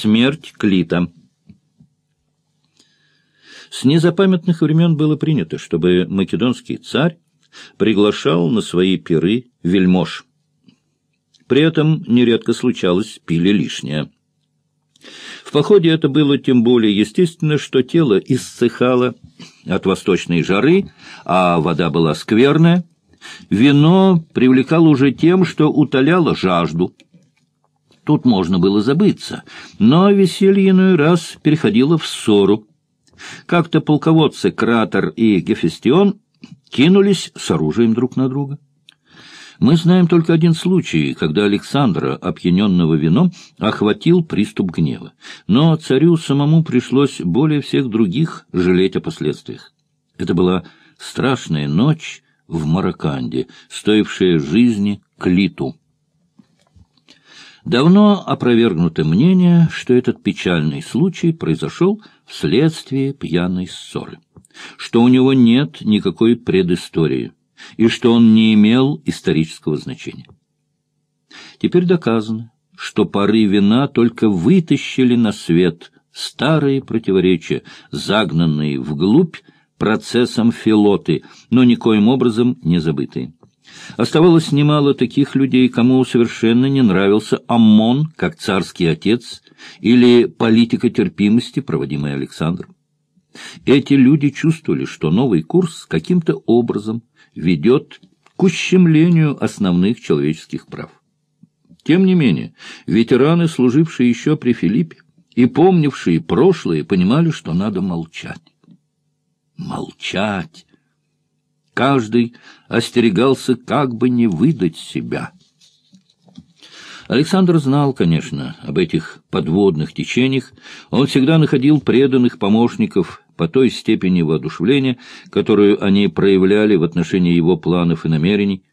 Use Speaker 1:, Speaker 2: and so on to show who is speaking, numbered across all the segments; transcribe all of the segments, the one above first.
Speaker 1: Смерть Клита. С незапамятных времен было принято, чтобы македонский царь приглашал на свои пиры вельмож. При этом нередко случалось пили лишнее. В походе это было тем более естественно, что тело иссыхало от восточной жары, а вода была скверная. Вино привлекало уже тем, что утоляло жажду. Тут можно было забыться, но веселье иной раз переходило в ссору. Как-то полководцы Кратер и Гефестион кинулись с оружием друг на друга. Мы знаем только один случай, когда Александра, опьяненного вином, охватил приступ гнева. Но царю самому пришлось более всех других жалеть о последствиях. Это была страшная ночь в Мараканде, стоившая жизни Клиту. Давно опровергнуто мнение, что этот печальный случай произошел вследствие пьяной ссоры, что у него нет никакой предыстории и что он не имел исторического значения. Теперь доказано, что пары вина только вытащили на свет старые противоречия, загнанные вглубь процессом филоты, но никоим образом не забытые. Оставалось немало таких людей, кому совершенно не нравился Аммон, как царский отец, или политика терпимости, проводимая Александром. Эти люди чувствовали, что новый курс каким-то образом ведет к ущемлению основных человеческих прав. Тем не менее, ветераны, служившие еще при Филиппе и помнившие прошлое, понимали, что надо молчать. Молчать! Каждый остерегался как бы не выдать себя. Александр знал, конечно, об этих подводных течениях. Он всегда находил преданных помощников по той степени воодушевления, которую они проявляли в отношении его планов и намерений.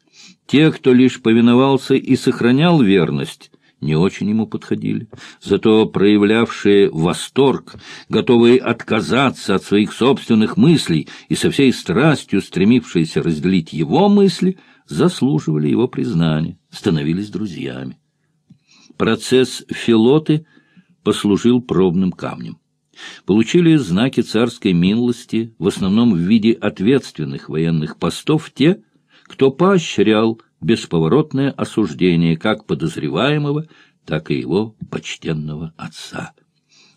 Speaker 1: Те, кто лишь повиновался и сохранял верность, не очень ему подходили. Зато проявлявшие восторг, готовые отказаться от своих собственных мыслей и со всей страстью стремившиеся разделить его мысли, заслуживали его признания, становились друзьями. Процесс Филоты послужил пробным камнем. Получили знаки царской милости, в основном в виде ответственных военных постов, те, кто поощрял бесповоротное осуждение как подозреваемого, так и его почтенного отца.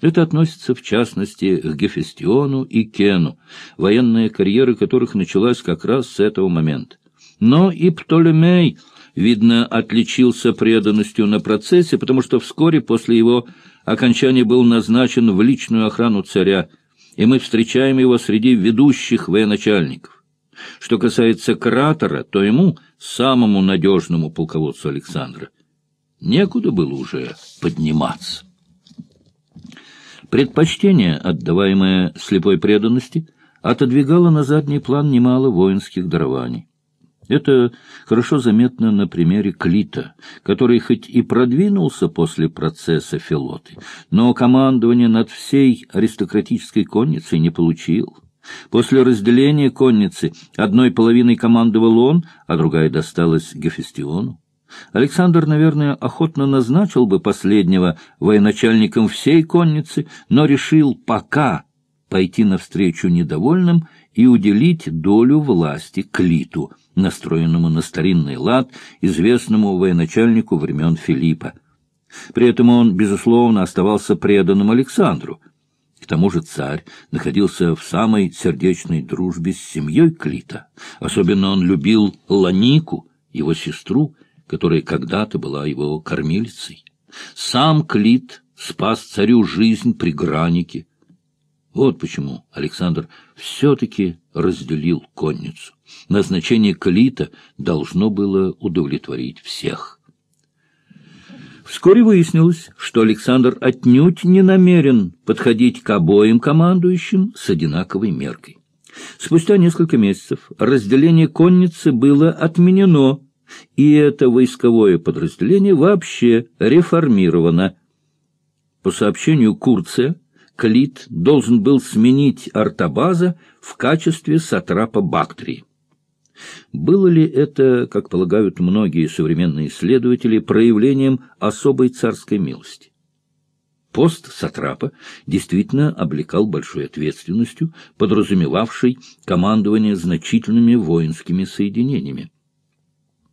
Speaker 1: Это относится, в частности, к Гефестиону и Кену, военная карьера которых началась как раз с этого момента. Но и Птолемей, видно, отличился преданностью на процессе, потому что вскоре после его окончания был назначен в личную охрану царя, и мы встречаем его среди ведущих военачальников. Что касается кратера, то ему, самому надежному полководцу Александра, некуда было уже подниматься. Предпочтение, отдаваемое слепой преданности, отодвигало на задний план немало воинских дарований. Это хорошо заметно на примере Клита, который хоть и продвинулся после процесса Филоты, но командование над всей аристократической конницей не получил. После разделения конницы одной половиной командовал он, а другая досталась Гефестиону. Александр, наверное, охотно назначил бы последнего военачальником всей конницы, но решил пока пойти навстречу недовольным и уделить долю власти Клиту, настроенному на старинный лад, известному военачальнику времен Филиппа. При этом он, безусловно, оставался преданным Александру — тому же царь находился в самой сердечной дружбе с семьей Клита. Особенно он любил Ланику, его сестру, которая когда-то была его кормилицей. Сам Клит спас царю жизнь при Гранике. Вот почему Александр все-таки разделил конницу. Назначение Клита должно было удовлетворить всех. Вскоре выяснилось, что Александр отнюдь не намерен подходить к обоим командующим с одинаковой меркой. Спустя несколько месяцев разделение конницы было отменено, и это войсковое подразделение вообще реформировано. По сообщению Курция, Клит должен был сменить Артабаза в качестве сатрапа Бактрии. Было ли это, как полагают многие современные исследователи, проявлением особой царской милости? Пост сатрапа действительно облекал большой ответственностью, подразумевавшей командование значительными воинскими соединениями.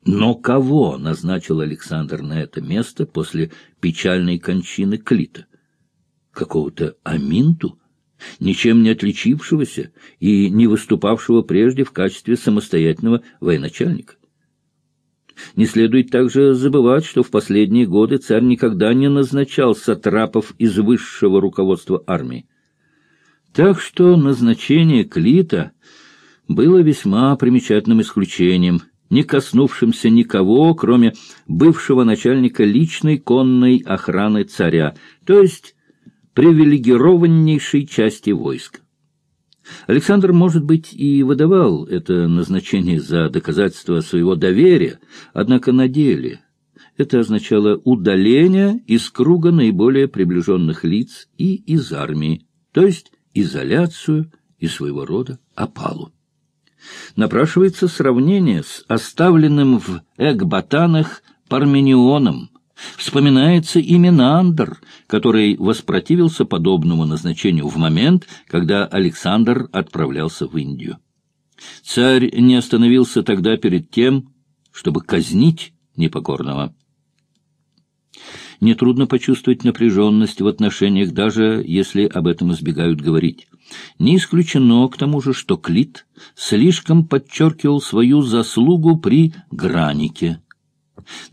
Speaker 1: Но кого назначил Александр на это место после печальной кончины Клита? Какого-то Аминту, ничем не отличившегося и не выступавшего прежде в качестве самостоятельного военачальника? Не следует также забывать, что в последние годы царь никогда не назначал сатрапов из высшего руководства армии. Так что назначение Клита было весьма примечательным исключением – не коснувшимся никого, кроме бывшего начальника личной конной охраны царя, то есть привилегированнейшей части войска. Александр, может быть, и выдавал это назначение за доказательство своего доверия, однако на деле это означало удаление из круга наиболее приближенных лиц и из армии, то есть изоляцию и своего рода опалу напрашивается сравнение с оставленным в Экбатанах Парменионом. Вспоминается и Минандр, который воспротивился подобному назначению в момент, когда Александр отправлялся в Индию. Царь не остановился тогда перед тем, чтобы казнить непокорного. Нетрудно почувствовать напряженность в отношениях, даже если об этом избегают говорить. Не исключено, к тому же, что Клит слишком подчеркивал свою заслугу при Гранике.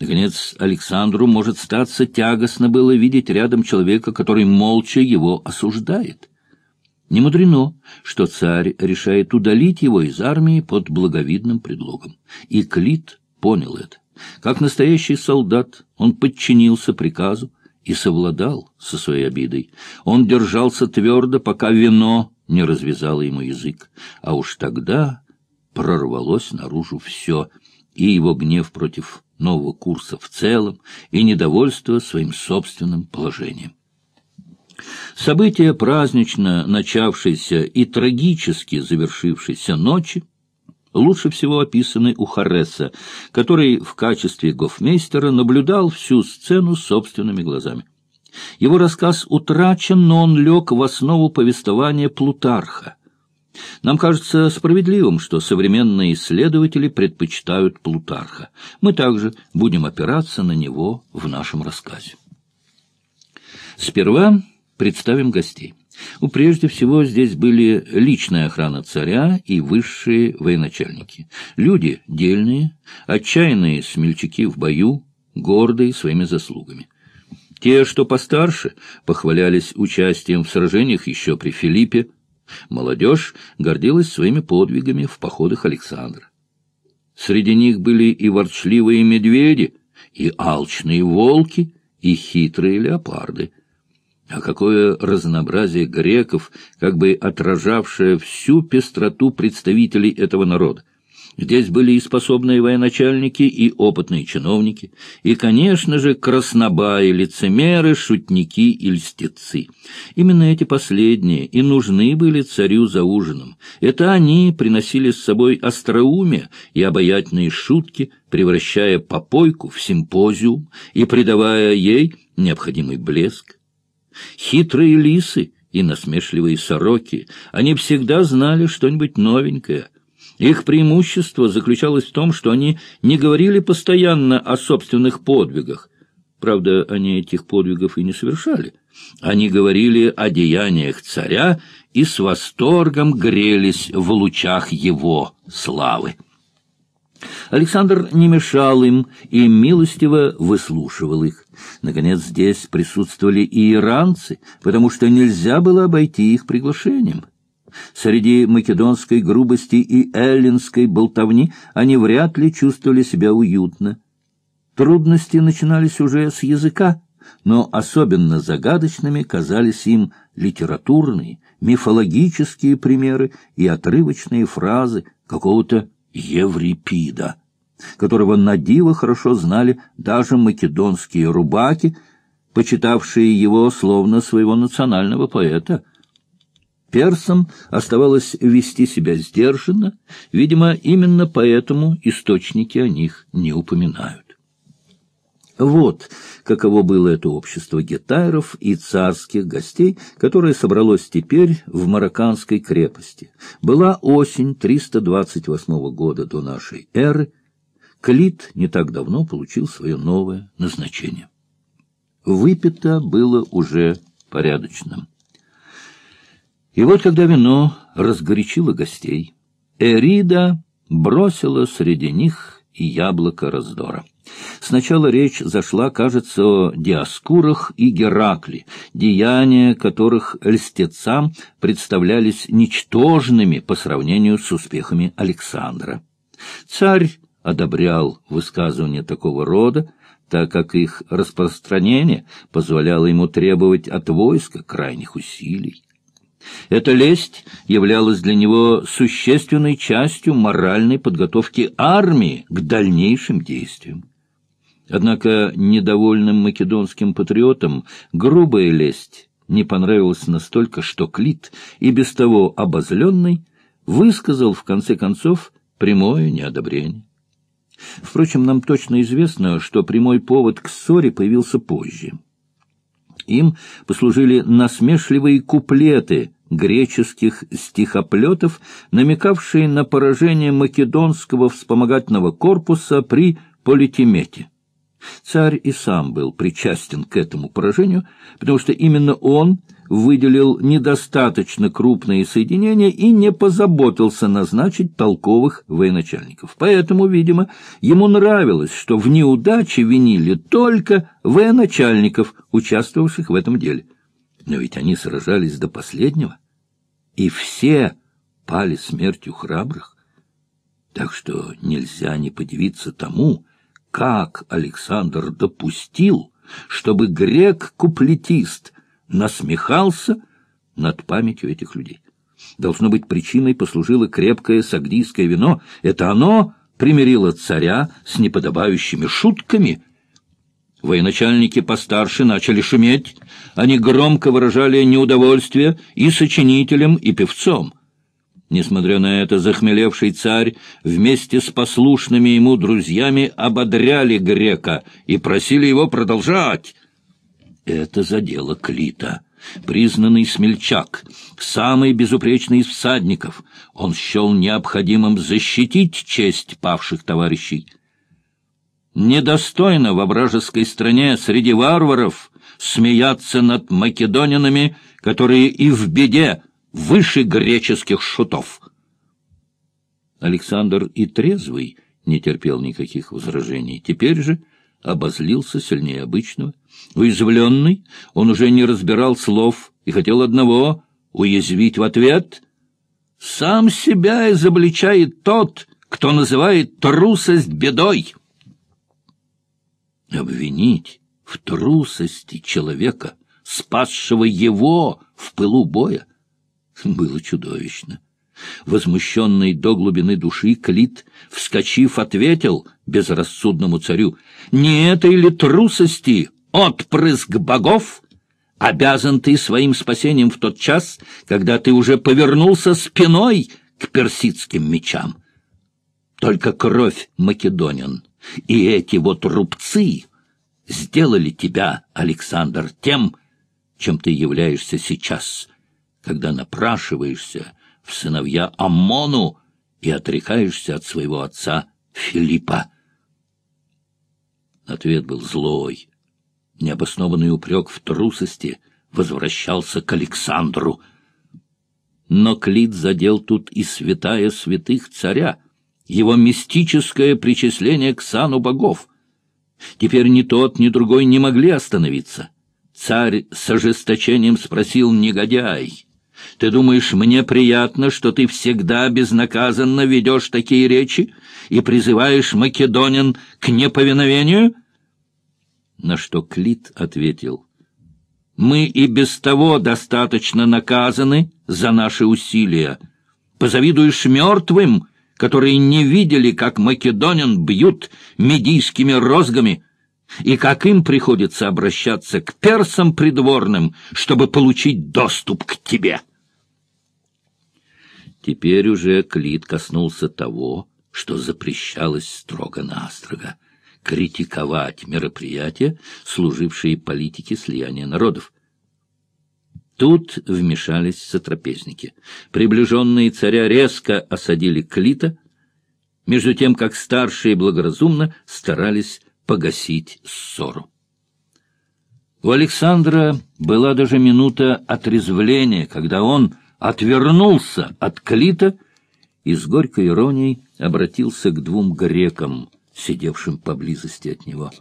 Speaker 1: Наконец, Александру, может статься, тягостно было видеть рядом человека, который молча его осуждает. Не мудрено, что царь решает удалить его из армии под благовидным предлогом. И Клит понял это. Как настоящий солдат он подчинился приказу, и совладал со своей обидой. Он держался твердо, пока вино не развязало ему язык, а уж тогда прорвалось наружу все, и его гнев против нового курса в целом, и недовольство своим собственным положением. События празднично начавшейся и трагически завершившейся ночи лучше всего описаны у Харреса, который в качестве гофмейстера наблюдал всю сцену собственными глазами. Его рассказ утрачен, но он лег в основу повествования Плутарха. Нам кажется справедливым, что современные исследователи предпочитают Плутарха. Мы также будем опираться на него в нашем рассказе. Сперва представим гостей. Ну, прежде всего, здесь были личная охрана царя и высшие военачальники. Люди дельные, отчаянные смельчаки в бою, гордые своими заслугами. Те, что постарше, похвалялись участием в сражениях еще при Филиппе. Молодежь гордилась своими подвигами в походах Александра. Среди них были и ворчливые медведи, и алчные волки, и хитрые леопарды — а какое разнообразие греков, как бы отражавшее всю пестроту представителей этого народа. Здесь были и способные военачальники, и опытные чиновники, и, конечно же, краснобаи, лицемеры, шутники и льстецы. Именно эти последние и нужны были царю за ужином. Это они приносили с собой остроумие и обаятельные шутки, превращая попойку в симпозиум и придавая ей необходимый блеск. Хитрые лисы и насмешливые сороки, они всегда знали что-нибудь новенькое. Их преимущество заключалось в том, что они не говорили постоянно о собственных подвигах. Правда, они этих подвигов и не совершали. Они говорили о деяниях царя и с восторгом грелись в лучах его славы. Александр не мешал им и милостиво выслушивал их. Наконец, здесь присутствовали и иранцы, потому что нельзя было обойти их приглашением. Среди македонской грубости и эллинской болтовни они вряд ли чувствовали себя уютно. Трудности начинались уже с языка, но особенно загадочными казались им литературные, мифологические примеры и отрывочные фразы какого-то Еврипида, которого на диво хорошо знали даже македонские рубаки, почитавшие его словно своего национального поэта. Персам оставалось вести себя сдержанно, видимо, именно поэтому источники о них не упоминают. Вот каково было это общество гетайров и царских гостей, которое собралось теперь в Марокканской крепости. Была осень 328 года до нашей эры. Клит не так давно получил свое новое назначение. Выпито было уже порядочным. И вот когда вино разгорячило гостей, Эрида бросила среди них яблоко раздора. Сначала речь зашла, кажется, о Диаскурах и Геракле, деяния которых льстецам представлялись ничтожными по сравнению с успехами Александра. Царь одобрял высказывания такого рода, так как их распространение позволяло ему требовать от войска крайних усилий. Эта лесть являлась для него существенной частью моральной подготовки армии к дальнейшим действиям. Однако недовольным македонским патриотам грубая лесть не понравилась настолько, что Клит, и без того обозленный, высказал в конце концов прямое неодобрение. Впрочем, нам точно известно, что прямой повод к ссоре появился позже. Им послужили насмешливые куплеты греческих стихоплетов, намекавшие на поражение македонского вспомогательного корпуса при Политимете. Царь и сам был причастен к этому поражению, потому что именно он выделил недостаточно крупные соединения и не позаботился назначить толковых военачальников. Поэтому, видимо, ему нравилось, что в неудаче винили только военачальников, участвовавших в этом деле. Но ведь они сражались до последнего, и все пали смертью храбрых. Так что нельзя не подивиться тому, как Александр допустил, чтобы грек-куплетист насмехался над памятью этих людей. Должно быть, причиной послужило крепкое сагдийское вино. Это оно примирило царя с неподобающими шутками. Военачальники постарше начали шуметь. Они громко выражали неудовольствие и сочинителям, и певцом. Несмотря на это, захмелевший царь вместе с послушными ему друзьями ободряли грека и просили его продолжать. Это задело Клита. Признанный смельчак, самый безупречный из всадников, он счел необходимым защитить честь павших товарищей. Недостойно во вражеской стране среди варваров смеяться над македонянами, которые и в беде выше греческих шутов. Александр и трезвый не терпел никаких возражений. Теперь же обозлился сильнее обычного. Уязвленный, он уже не разбирал слов и хотел одного — уязвить в ответ. Сам себя изобличает тот, кто называет трусость бедой. Обвинить в трусости человека, спасшего его в пылу боя, было чудовищно. Возмущенный до глубины души Клит, вскочив, ответил безрассудному царю, «Не этой ли трусости, отпрыск богов, обязан ты своим спасением в тот час, когда ты уже повернулся спиной к персидским мечам? Только кровь македонин и эти вот рубцы сделали тебя, Александр, тем, чем ты являешься сейчас» когда напрашиваешься в сыновья Аммону и отрекаешься от своего отца Филиппа. Ответ был злой. Необоснованный упрек в трусости возвращался к Александру. Но Клит задел тут и святая святых царя, его мистическое причисление к сану богов. Теперь ни тот, ни другой не могли остановиться. Царь с ожесточением спросил негодяй. Ты думаешь, мне приятно, что ты всегда безнаказанно ведешь такие речи и призываешь македонин к неповиновению?» На что Клит ответил, «Мы и без того достаточно наказаны за наши усилия. Позавидуешь мертвым, которые не видели, как македонин бьют медийскими розгами» и как им приходится обращаться к персам придворным, чтобы получить доступ к тебе. Теперь уже Клит коснулся того, что запрещалось строго-настрого. критиковать мероприятия, служившие политике слияния народов. Тут вмешались сотрапезники. Приближенные царя резко осадили Клита, между тем как старшие благоразумно старались погасить ссору. У Александра была даже минута отрезвления, когда он отвернулся от Клита и с горькой иронией обратился к двум грекам, сидевшим поблизости от него.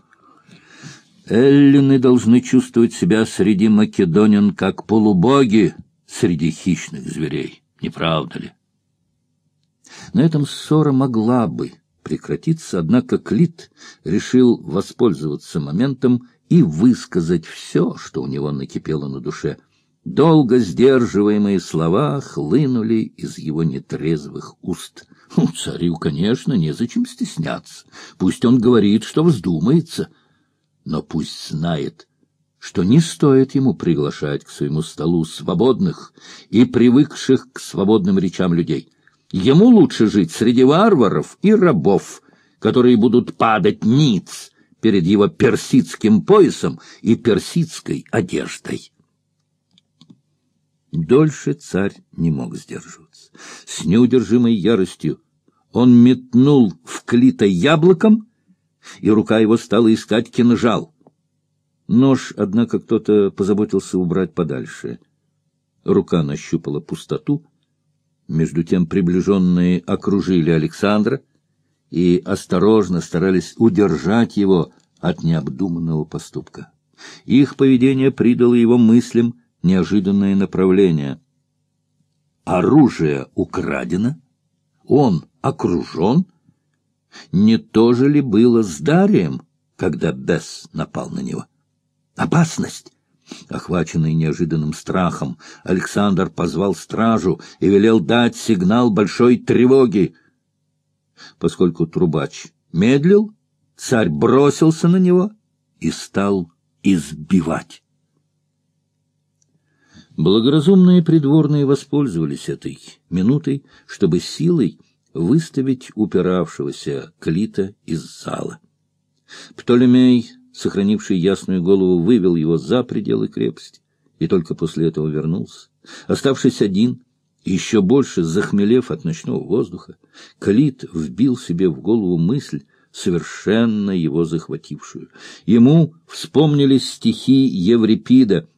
Speaker 1: «Эллины должны чувствовать себя среди македонян как полубоги среди хищных зверей, не правда ли?» На этом ссора могла бы прекратиться, однако Клит решил воспользоваться моментом и высказать все, что у него накипело на душе. Долго сдерживаемые слова хлынули из его нетрезвых уст. Ну, царю, конечно, незачем стесняться. Пусть он говорит, что вздумается, но пусть знает, что не стоит ему приглашать к своему столу свободных и привыкших к свободным речам людей. Ему лучше жить среди варваров и рабов, которые будут падать ниц перед его персидским поясом и персидской одеждой. Дольше царь не мог сдерживаться. С неудержимой яростью он метнул в Клита яблоком, и рука его стала искать кинжал. Нож, однако, кто-то позаботился убрать подальше. Рука нащупала пустоту. Между тем приближенные окружили Александра и осторожно старались удержать его от необдуманного поступка. Их поведение придало его мыслям неожиданное направление. Оружие украдено, он окружен. Не то же ли было с Дарием, когда Бесс напал на него? Опасность! Охваченный неожиданным страхом, Александр позвал стражу и велел дать сигнал большой тревоги. Поскольку трубач медлил, царь бросился на него и стал избивать. Благоразумные придворные воспользовались этой минутой, чтобы силой выставить упиравшегося Клита из зала. Птолемей, сохранивший ясную голову, вывел его за пределы крепости и только после этого вернулся. Оставшись один, еще больше захмелев от ночного воздуха, Клит вбил себе в голову мысль, совершенно его захватившую. Ему вспомнились стихи Еврипида —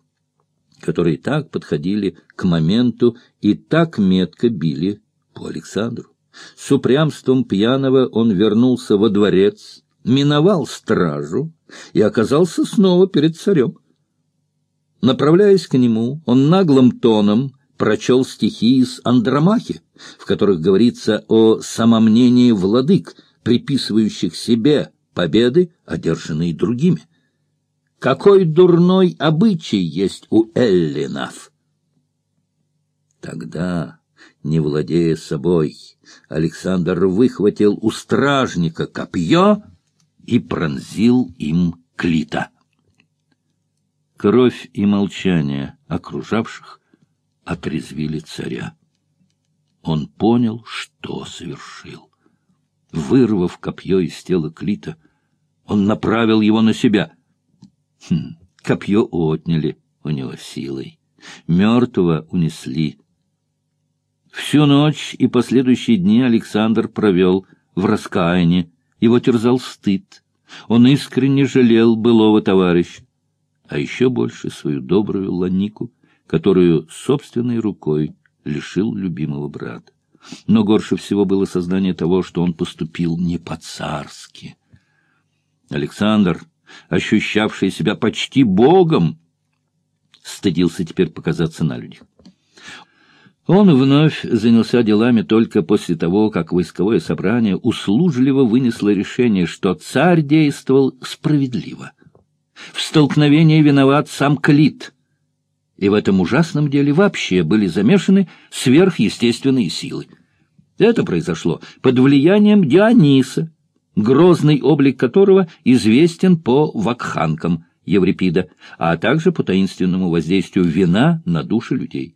Speaker 1: которые так подходили к моменту и так метко били по Александру. С упрямством пьяного он вернулся во дворец, миновал стражу и оказался снова перед царем. Направляясь к нему, он наглым тоном прочел стихи из Андромахи, в которых говорится о самомнении владык, приписывающих себе победы, одержанные другими. Какой дурной обычай есть у эллинов! Тогда, не владея собой, Александр выхватил у стражника копье и пронзил им клита. Кровь и молчание окружавших отрезвили царя. Он понял, что совершил. Вырвав копье из тела Клита, он направил его на себя — Хм, копье отняли у него силой. Мертвого унесли. Всю ночь и последующие дни Александр провел в раскаянии. Его терзал стыд. Он искренне жалел былого товарища, а еще больше свою добрую Ланику, которую собственной рукой лишил любимого брата. Но горше всего было сознание того, что он поступил не по-царски. Александр ощущавший себя почти богом, стыдился теперь показаться на людях. Он вновь занялся делами только после того, как войсковое собрание услужливо вынесло решение, что царь действовал справедливо. В столкновении виноват сам Клит, и в этом ужасном деле вообще были замешаны сверхъестественные силы. Это произошло под влиянием Диониса, грозный облик которого известен по вакханкам Еврипида, а также по таинственному воздействию вина на души людей.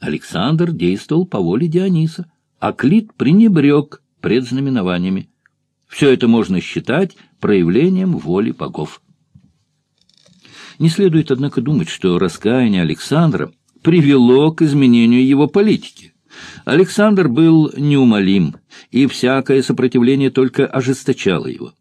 Speaker 1: Александр действовал по воле Диониса, а Клит пренебрег предзнаменованиями. Все это можно считать проявлением воли богов. Не следует, однако, думать, что раскаяние Александра привело к изменению его политики. Александр был неумолим, и всякое сопротивление только ожесточало его.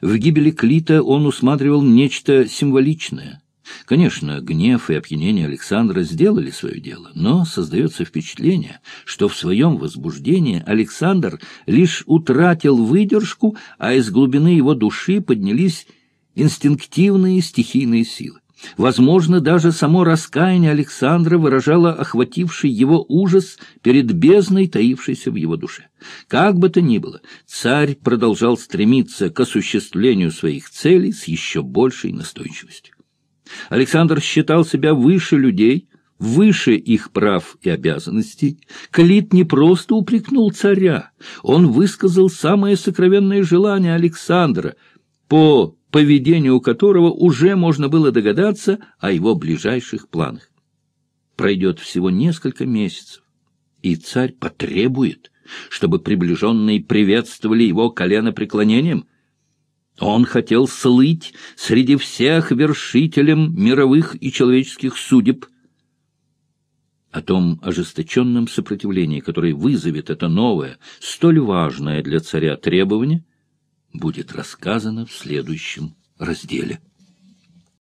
Speaker 1: В гибели Клита он усматривал нечто символичное. Конечно, гнев и опьянение Александра сделали свое дело, но создается впечатление, что в своем возбуждении Александр лишь утратил выдержку, а из глубины его души поднялись инстинктивные стихийные силы. Возможно, даже само раскаяние Александра выражало охвативший его ужас перед бездной, таившейся в его душе. Как бы то ни было, царь продолжал стремиться к осуществлению своих целей с еще большей настойчивостью. Александр считал себя выше людей, выше их прав и обязанностей. Калит не просто упрекнул царя, он высказал самое сокровенное желание Александра по поведению которого уже можно было догадаться о его ближайших планах. Пройдет всего несколько месяцев, и царь потребует, чтобы приближенные приветствовали его коленопреклонением. Он хотел слыть среди всех вершителем мировых и человеческих судеб. О том ожесточенном сопротивлении, которое вызовет это новое, столь важное для царя требование, будет рассказано в следующем разделе.